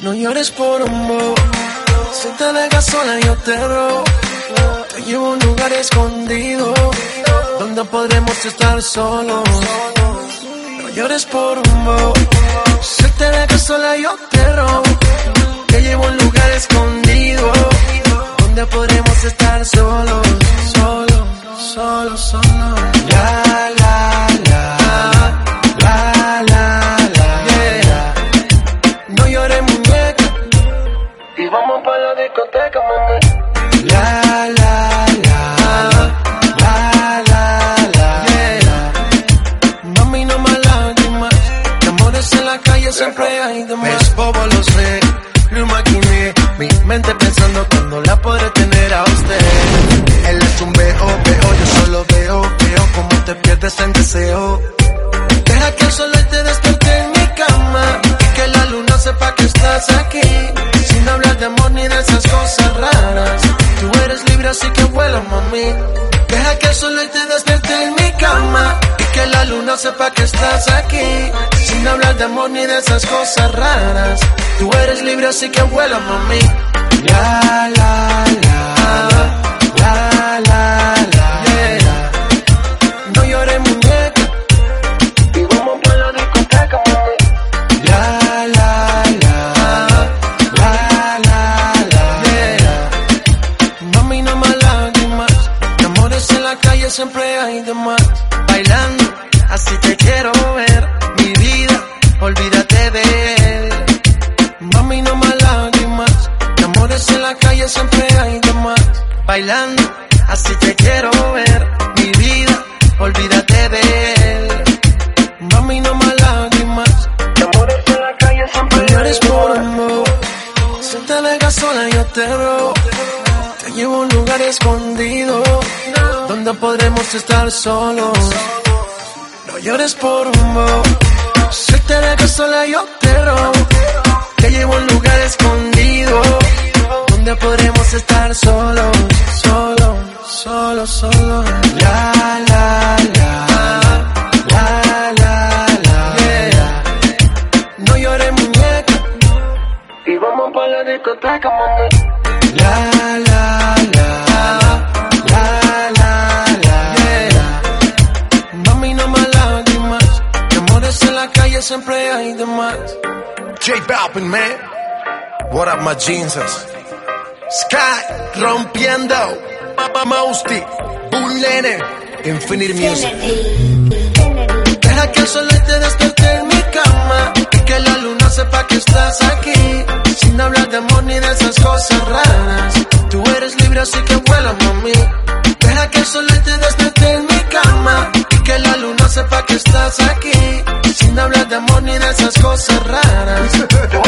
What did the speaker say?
No llores por un bo. Si te dejas sola, yo te robo. Te llevo un lugar escondido. Donde podremos estar solos. No llores por un bo. Si te dejas sola, yo te robo. Te llevo un lugar escondido. Donde podremos estar solos. Solo, solo, solo. La, discoteca, mami. La, la, la. La, la, la. Yeah. Mami, no más lágrimas. De amores en la calle siempre hay de más. Bobo, lo así que vuela, mami. Deja que el sol hoy te despierte en mi cama y que la luna sepa que estás aquí. Sin hablar de amor ni de esas cosas raras. Tú eres libre así que vuela, mami. La, siempre hay de más. Bailando, así te quiero ver. Mi vida, olvídate de él. Mami, no más lágrimas. De amores en la calle siempre hay de más. Bailando, así te quiero ver. Mi vida, olvídate de él. Mami, no más lágrimas. De amores en la calle siempre no eres por amor. Si te dejas sola, yo te robo. Te llevo a un lugar escondido. Donde podremos estar solos. No llores por un bo. Si te dejas sola, yo te robo. Te llevo a un lugar escondido. Donde podremos estar solos. Solo, solo, solo. La, la, la. La, la, la. Yeah. No llores, muñeca. Y vamos para la discoteca, mami. La, la, J Balvin, man. What up, my jeanses? Sky, rompiendo. Papa Mousty, Bull Nene, Infinite Music. Deja que el sol te despierte en mi cama y que la luna sepa que estás aquí. Sin hablar de amor ni de esas cosas raras. Tú eres libre así que vuela, mami. Deja que el sol te de amor de esas cosas raras.